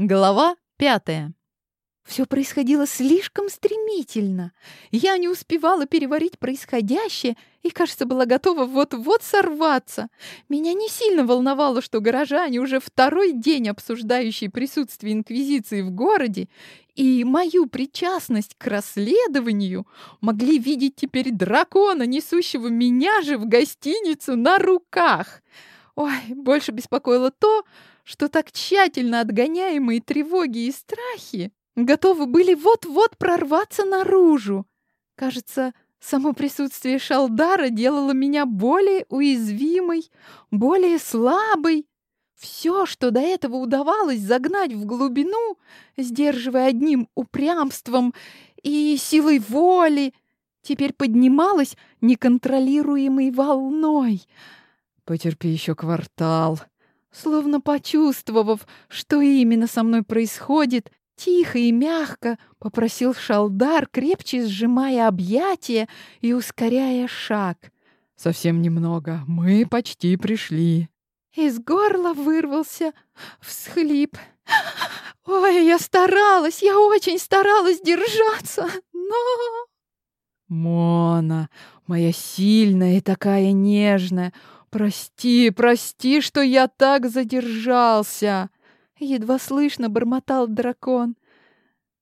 Глава пятая. Все происходило слишком стремительно. Я не успевала переварить происходящее и, кажется, была готова вот-вот сорваться. Меня не сильно волновало, что горожане, уже второй день обсуждающие присутствие Инквизиции в городе и мою причастность к расследованию, могли видеть теперь дракона, несущего меня же в гостиницу на руках. Ой, больше беспокоило то, что так тщательно отгоняемые тревоги и страхи готовы были вот-вот прорваться наружу. Кажется, само присутствие Шалдара делало меня более уязвимой, более слабой. Все, что до этого удавалось загнать в глубину, сдерживая одним упрямством и силой воли, теперь поднималось неконтролируемой волной. «Потерпи еще квартал», Словно почувствовав, что именно со мной происходит, тихо и мягко попросил Шалдар, крепче сжимая объятия и ускоряя шаг. «Совсем немного. Мы почти пришли». Из горла вырвался всхлип. «Ой, я старалась, я очень старалась держаться, но...» «Мона, моя сильная и такая нежная, «Прости, прости, что я так задержался!» Едва слышно бормотал дракон.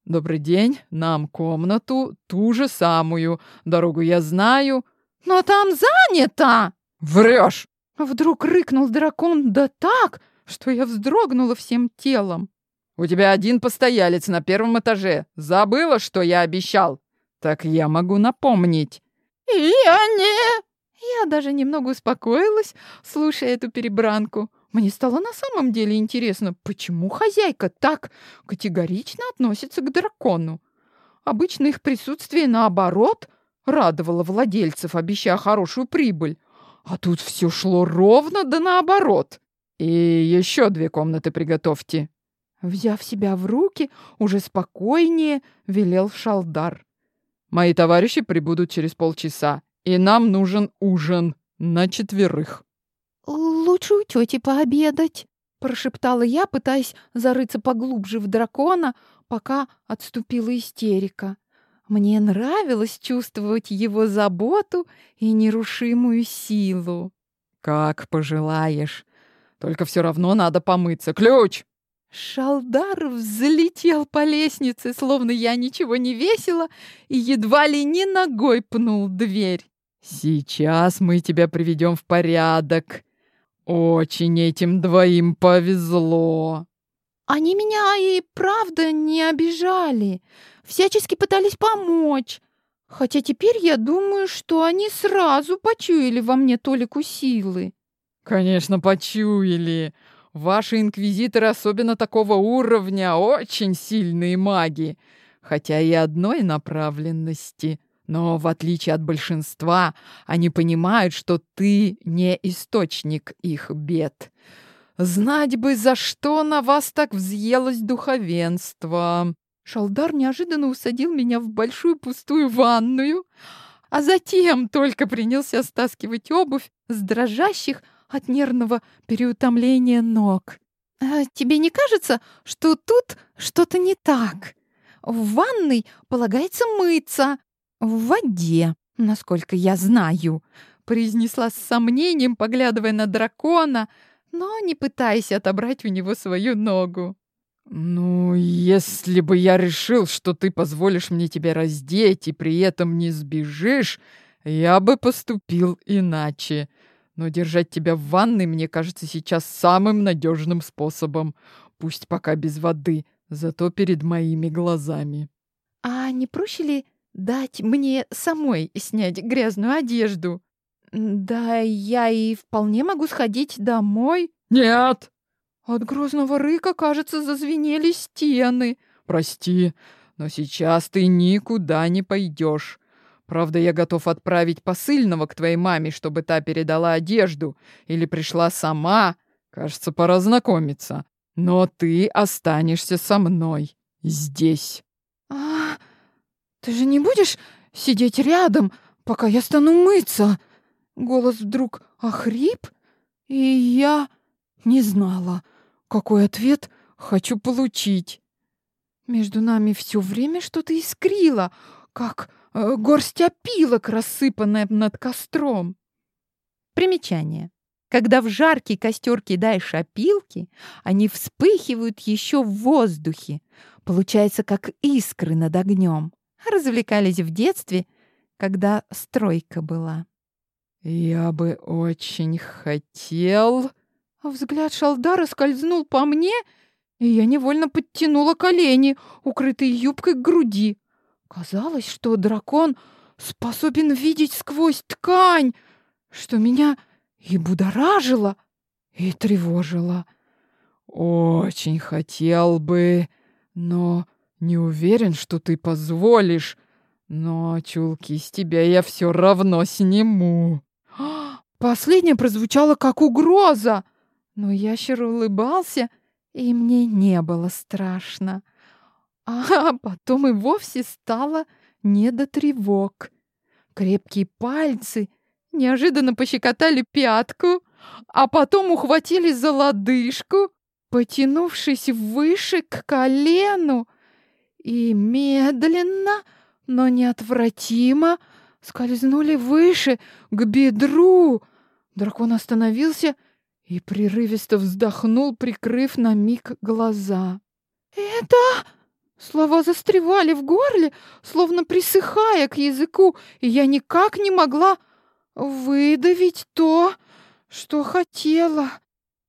«Добрый день, нам комнату, ту же самую. Дорогу я знаю». «Но там занято!» «Врешь!» Вдруг рыкнул дракон да так, что я вздрогнула всем телом. «У тебя один постоялец на первом этаже. Забыла, что я обещал? Так я могу напомнить». «Я не...» Я даже немного успокоилась, слушая эту перебранку. Мне стало на самом деле интересно, почему хозяйка так категорично относится к дракону. Обычно их присутствие, наоборот, радовало владельцев, обещая хорошую прибыль. А тут все шло ровно да наоборот. И еще две комнаты приготовьте. Взяв себя в руки, уже спокойнее велел Шалдар. Мои товарищи прибудут через полчаса и нам нужен ужин на четверых». «Лучше у тети пообедать», — прошептала я, пытаясь зарыться поглубже в дракона, пока отступила истерика. Мне нравилось чувствовать его заботу и нерушимую силу. «Как пожелаешь. Только все равно надо помыться. Ключ!» Шалдар взлетел по лестнице, словно я ничего не весила, и едва ли не ногой пнул дверь. Сейчас мы тебя приведем в порядок. Очень этим двоим повезло. Они меня и правда не обижали, всячески пытались помочь. Хотя теперь я думаю, что они сразу почуяли во мне толику силы. Конечно, почуяли. Ваши инквизиторы, особенно такого уровня, очень сильные маги, хотя и одной направленности. Но в отличие от большинства, они понимают, что ты не источник их бед. Знать бы, за что на вас так взъелось духовенство. Шалдар неожиданно усадил меня в большую пустую ванную, а затем только принялся стаскивать обувь с дрожащих от нервного переутомления ног. «А тебе не кажется, что тут что-то не так? В ванной полагается мыться, «В воде, насколько я знаю», — произнесла с сомнением, поглядывая на дракона, но не пытаясь отобрать у него свою ногу. «Ну, если бы я решил, что ты позволишь мне тебя раздеть и при этом не сбежишь, я бы поступил иначе. Но держать тебя в ванной, мне кажется, сейчас самым надежным способом. Пусть пока без воды, зато перед моими глазами». «А не проще ли дать мне самой снять грязную одежду. Да, я и вполне могу сходить домой. Нет! От грозного рыка, кажется, зазвенели стены. Прости, но сейчас ты никуда не пойдешь. Правда, я готов отправить посыльного к твоей маме, чтобы та передала одежду, или пришла сама. Кажется, пора знакомиться. Но ты останешься со мной здесь. «Ты же не будешь сидеть рядом, пока я стану мыться?» Голос вдруг охрип, и я не знала, какой ответ хочу получить. Между нами все время что-то искрило, как э, горсть опилок, рассыпанная над костром. Примечание. Когда в жаркий костер кидаешь опилки, они вспыхивают еще в воздухе. Получается, как искры над огнем. Развлекались в детстве, когда стройка была. «Я бы очень хотел...» Взгляд Шалдара скользнул по мне, и я невольно подтянула колени, укрытые юбкой к груди. Казалось, что дракон способен видеть сквозь ткань, что меня и будоражило, и тревожило. «Очень хотел бы, но не уверен, что ты позволишь. Но чулки с тебя я все равно сниму». Последнее прозвучало как угроза, но ящер улыбался, и мне не было страшно. А потом и вовсе стало не до тревог. Крепкие пальцы неожиданно пощекотали пятку, а потом ухватили за лодыжку, потянувшись выше к колену, и медленно, но неотвратимо скользнули выше, к бедру. Дракон остановился и прерывисто вздохнул, прикрыв на миг глаза. «Это...» Слова застревали в горле, словно присыхая к языку, и я никак не могла выдавить то, что хотела.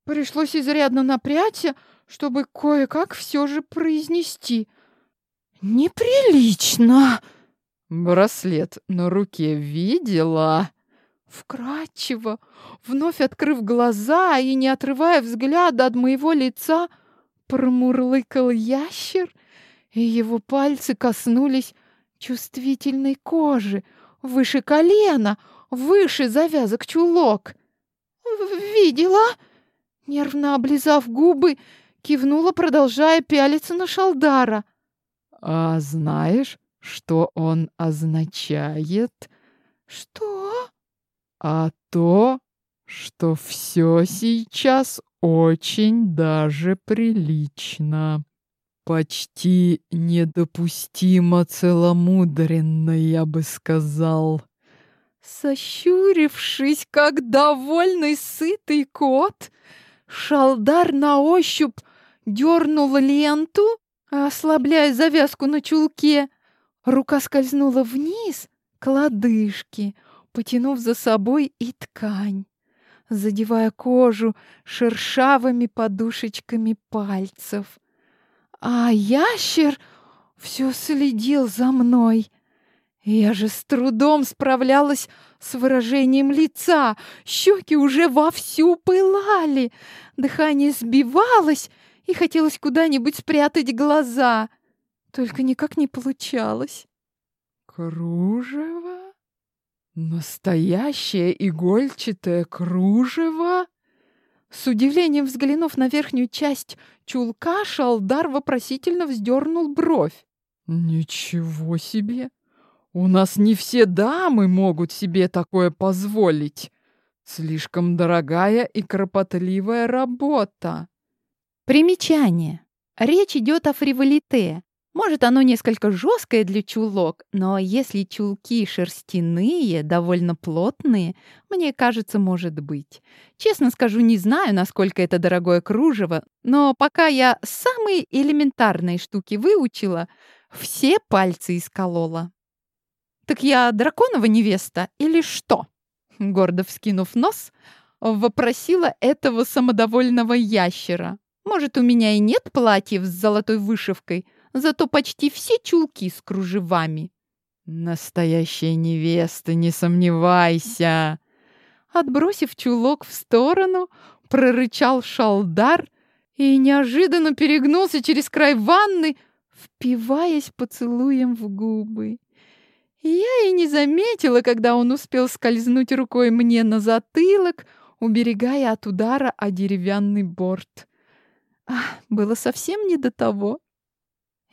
Пришлось изрядно напрячься, чтобы кое-как все же произнести. «Неприлично!» «Браслет на руке видела?» Вкрадчиво, вновь открыв глаза и не отрывая взгляда от моего лица, промурлыкал ящер, и его пальцы коснулись чувствительной кожи, выше колена, выше завязок чулок. «Видела?» Нервно облизав губы, кивнула, продолжая пялиться на Шалдара. «А знаешь, что он означает?» «Что?» «А то, что все сейчас очень даже прилично. Почти недопустимо целомудренно, я бы сказал». Сощурившись, как довольный сытый кот, Шалдар на ощупь дернул ленту, ослабляя завязку на чулке. Рука скользнула вниз к лодыжке, потянув за собой и ткань, задевая кожу шершавыми подушечками пальцев. А ящер все следил за мной. Я же с трудом справлялась с выражением лица. Щеки уже вовсю пылали. Дыхание сбивалось, и хотелось куда-нибудь спрятать глаза. Только никак не получалось. Кружево? Настоящее игольчатое кружево? С удивлением взглянув на верхнюю часть чулка, Шалдар вопросительно вздернул бровь. «Ничего себе! У нас не все дамы могут себе такое позволить. Слишком дорогая и кропотливая работа». Примечание. Речь идет о фриволите, может, оно несколько жесткое для чулок, но если чулки шерстяные, довольно плотные, мне кажется, может быть. Честно скажу, не знаю, насколько это дорогое кружево, но пока я самые элементарные штуки выучила, все пальцы исколола. «Так я драконова невеста или что?» Гордо вскинув нос, вопросила этого самодовольного ящера. «Может, у меня и нет платьев с золотой вышивкой?» зато почти все чулки с кружевами. Настоящая невеста, не сомневайся. Отбросив чулок в сторону, прорычал шалдар и неожиданно перегнулся через край ванны, впиваясь поцелуем в губы. Я и не заметила, когда он успел скользнуть рукой мне на затылок, уберегая от удара о деревянный борт. Ах, было совсем не до того.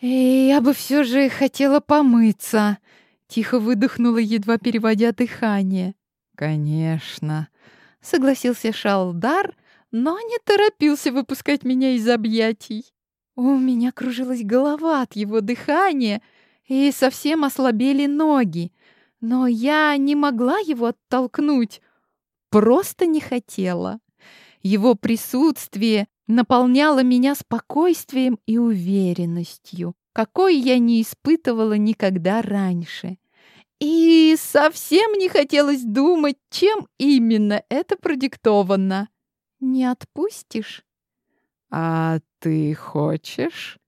«И я бы все же хотела помыться», — тихо выдохнула, едва переводя дыхание. «Конечно», — согласился Шалдар, но не торопился выпускать меня из объятий. У меня кружилась голова от его дыхания, и совсем ослабели ноги. Но я не могла его оттолкнуть, просто не хотела. Его присутствие наполняло меня спокойствием и уверенностью, какой я не испытывала никогда раньше. И совсем не хотелось думать, чем именно это продиктовано. Не отпустишь? А ты хочешь?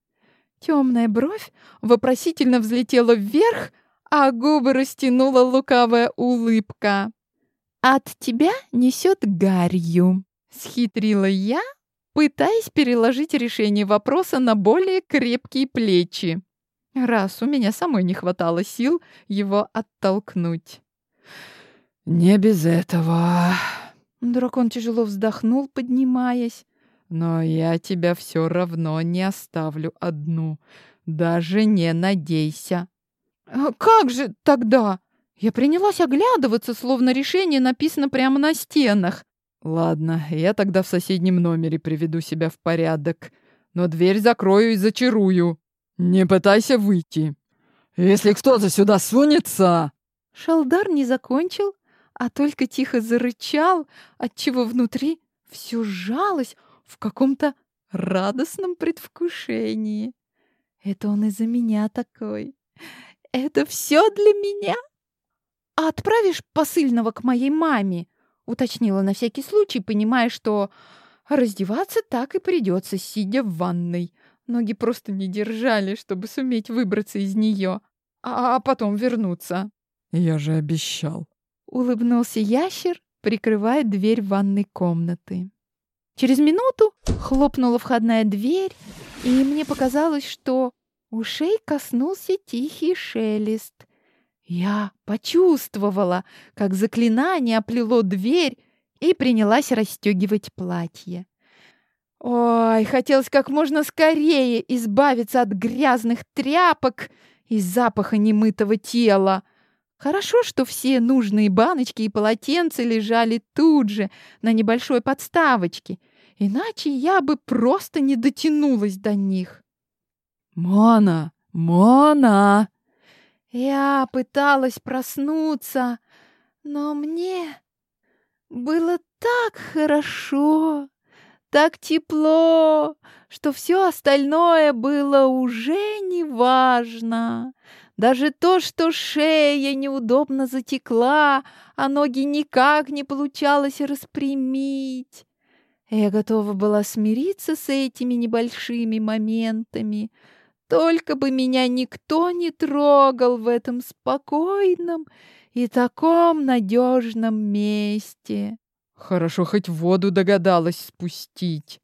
Темная бровь вопросительно взлетела вверх, а губы растянула лукавая улыбка. «От тебя несет гарью», — схитрила я, пытаясь переложить решение вопроса на более крепкие плечи, раз у меня самой не хватало сил его оттолкнуть. «Не без этого». Дракон тяжело вздохнул, поднимаясь. Но я тебя все равно не оставлю одну. Даже не надейся. А как же тогда? Я принялась оглядываться, словно решение написано прямо на стенах. Ладно, я тогда в соседнем номере приведу себя в порядок. Но дверь закрою и зачарую. Не пытайся выйти. Если кто-то сюда сунется... Шалдар не закончил, а только тихо зарычал, отчего внутри все сжалось, в каком-то радостном предвкушении. Это он из-за меня такой. Это все для меня? А отправишь посыльного к моей маме? Уточнила на всякий случай, понимая, что раздеваться так и придется, сидя в ванной. Ноги просто не держали, чтобы суметь выбраться из нее, а потом вернуться. Я же обещал. Улыбнулся ящер, прикрывая дверь ванной комнаты. Через минуту хлопнула входная дверь, и мне показалось, что ушей коснулся тихий шелест. Я почувствовала, как заклинание оплело дверь и принялась расстегивать платье. Ой, хотелось как можно скорее избавиться от грязных тряпок и запаха немытого тела. Хорошо, что все нужные баночки и полотенца лежали тут же, на небольшой подставочке, иначе я бы просто не дотянулась до них. «Мона! Мона!» Я пыталась проснуться, но мне было так хорошо, так тепло, что все остальное было уже не важно. Даже то, что шея неудобно затекла, а ноги никак не получалось распрямить. Я готова была смириться с этими небольшими моментами, только бы меня никто не трогал в этом спокойном и таком надежном месте. Хорошо, хоть воду догадалась спустить.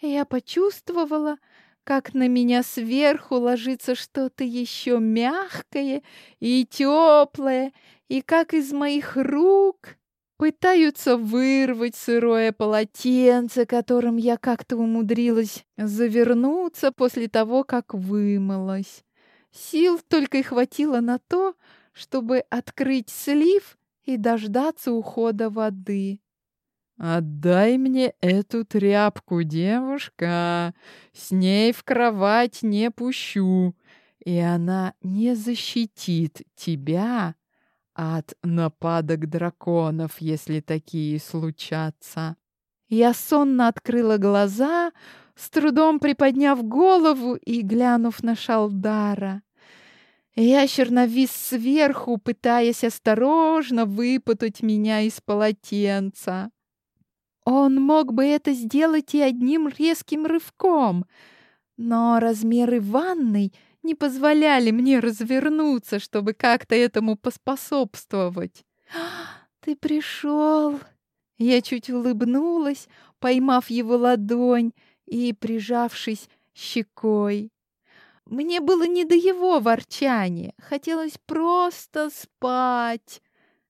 Я почувствовала, как на меня сверху ложится что-то еще мягкое и теплое, и как из моих рук пытаются вырвать сырое полотенце, которым я как-то умудрилась завернуться после того, как вымылась. Сил только и хватило на то, чтобы открыть слив и дождаться ухода воды. «Отдай мне эту тряпку, девушка, с ней в кровать не пущу, и она не защитит тебя от нападок драконов, если такие случатся». Я сонно открыла глаза, с трудом приподняв голову и глянув на Шалдара. Ящер навис сверху, пытаясь осторожно выпутать меня из полотенца. Он мог бы это сделать и одним резким рывком, но размеры ванной не позволяли мне развернуться, чтобы как-то этому поспособствовать. «Ты пришел!» Я чуть улыбнулась, поймав его ладонь и прижавшись щекой. Мне было не до его ворчания, хотелось просто спать,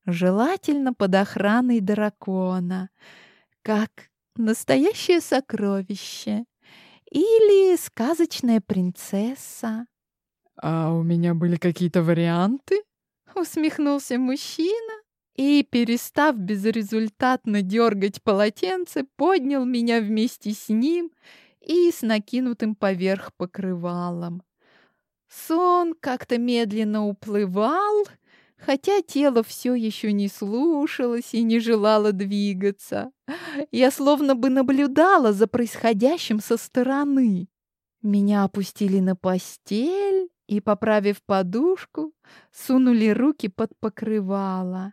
желательно под охраной дракона как настоящее сокровище или сказочная принцесса. «А у меня были какие-то варианты?» Усмехнулся мужчина и, перестав безрезультатно дергать полотенце, поднял меня вместе с ним и с накинутым поверх покрывалом. Сон как-то медленно уплывал, хотя тело все еще не слушалось и не желало двигаться. Я словно бы наблюдала за происходящим со стороны. Меня опустили на постель и, поправив подушку, сунули руки под покрывало.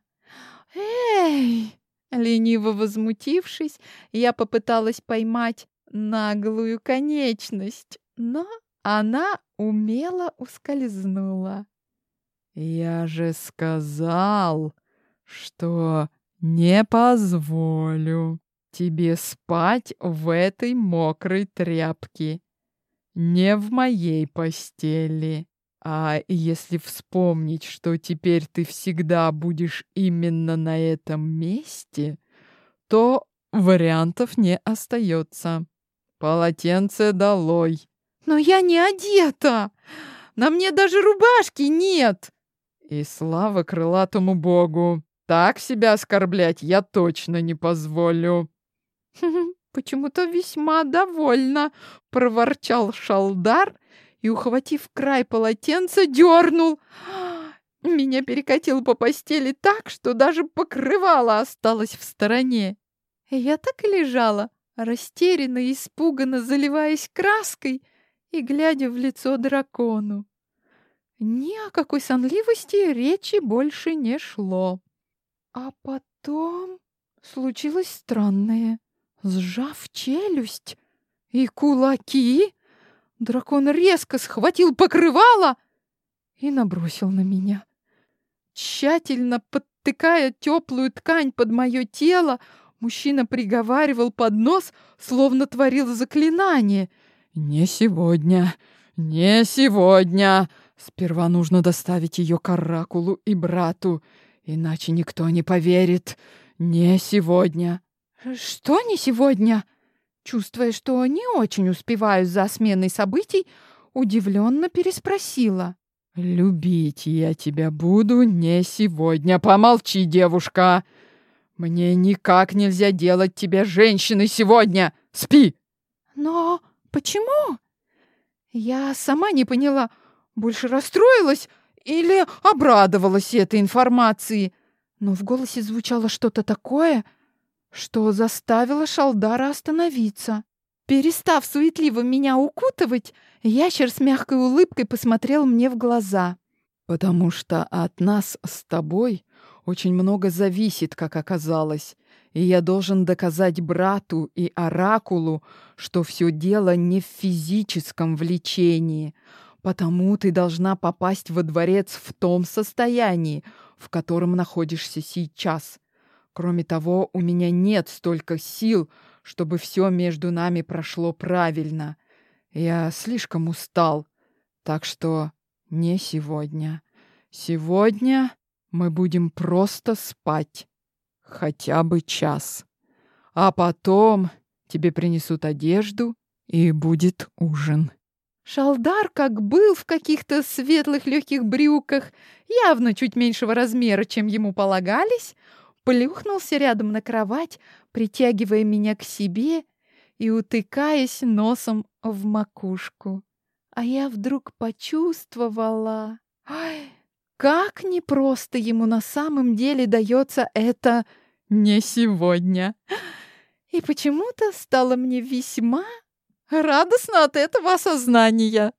«Эй!» Лениво возмутившись, я попыталась поймать наглую конечность, но она умело ускользнула. «Я же сказал, что не позволю тебе спать в этой мокрой тряпке, не в моей постели. А если вспомнить, что теперь ты всегда будешь именно на этом месте, то вариантов не остается. Полотенце долой. Но я не одета. На мне даже рубашки нет. И слава крылатому богу. Так себя оскорблять я точно не позволю. Почему-то весьма довольна, проворчал Шалдар и, ухватив край полотенца, дернул. Меня перекатило по постели так, что даже покрывало осталось в стороне. Я так и лежала, растерянно и испуганно заливаясь краской и глядя в лицо дракону. Ни о какой сонливости речи больше не шло. А потом случилось странное. Сжав челюсть и кулаки, Дракон резко схватил покрывало и набросил на меня. Тщательно подтыкая теплую ткань под мое тело, мужчина приговаривал под нос, словно творил заклинание. «Не сегодня, не сегодня. Сперва нужно доставить ее к и брату, иначе никто не поверит. Не сегодня». «Что не сегодня?» Чувствуя, что не очень успеваю за сменой событий, удивленно переспросила. «Любить я тебя буду не сегодня. Помолчи, девушка. Мне никак нельзя делать тебя женщиной сегодня. Спи!» «Но почему?» Я сама не поняла, больше расстроилась или обрадовалась этой информации. Но в голосе звучало что-то такое — что заставило Шалдара остановиться. Перестав суетливо меня укутывать, ящер с мягкой улыбкой посмотрел мне в глаза. «Потому что от нас с тобой очень много зависит, как оказалось, и я должен доказать брату и Оракулу, что все дело не в физическом влечении, потому ты должна попасть во дворец в том состоянии, в котором находишься сейчас. Кроме того, у меня нет столько сил, чтобы все между нами прошло правильно. Я слишком устал, так что не сегодня. Сегодня мы будем просто спать. Хотя бы час. А потом тебе принесут одежду, и будет ужин. Шалдар, как был в каких-то светлых легких брюках, явно чуть меньшего размера, чем ему полагались, плюхнулся рядом на кровать, притягивая меня к себе и утыкаясь носом в макушку. А я вдруг почувствовала... Ай, как непросто ему на самом деле дается это «не сегодня». И почему-то стало мне весьма радостно от этого осознания.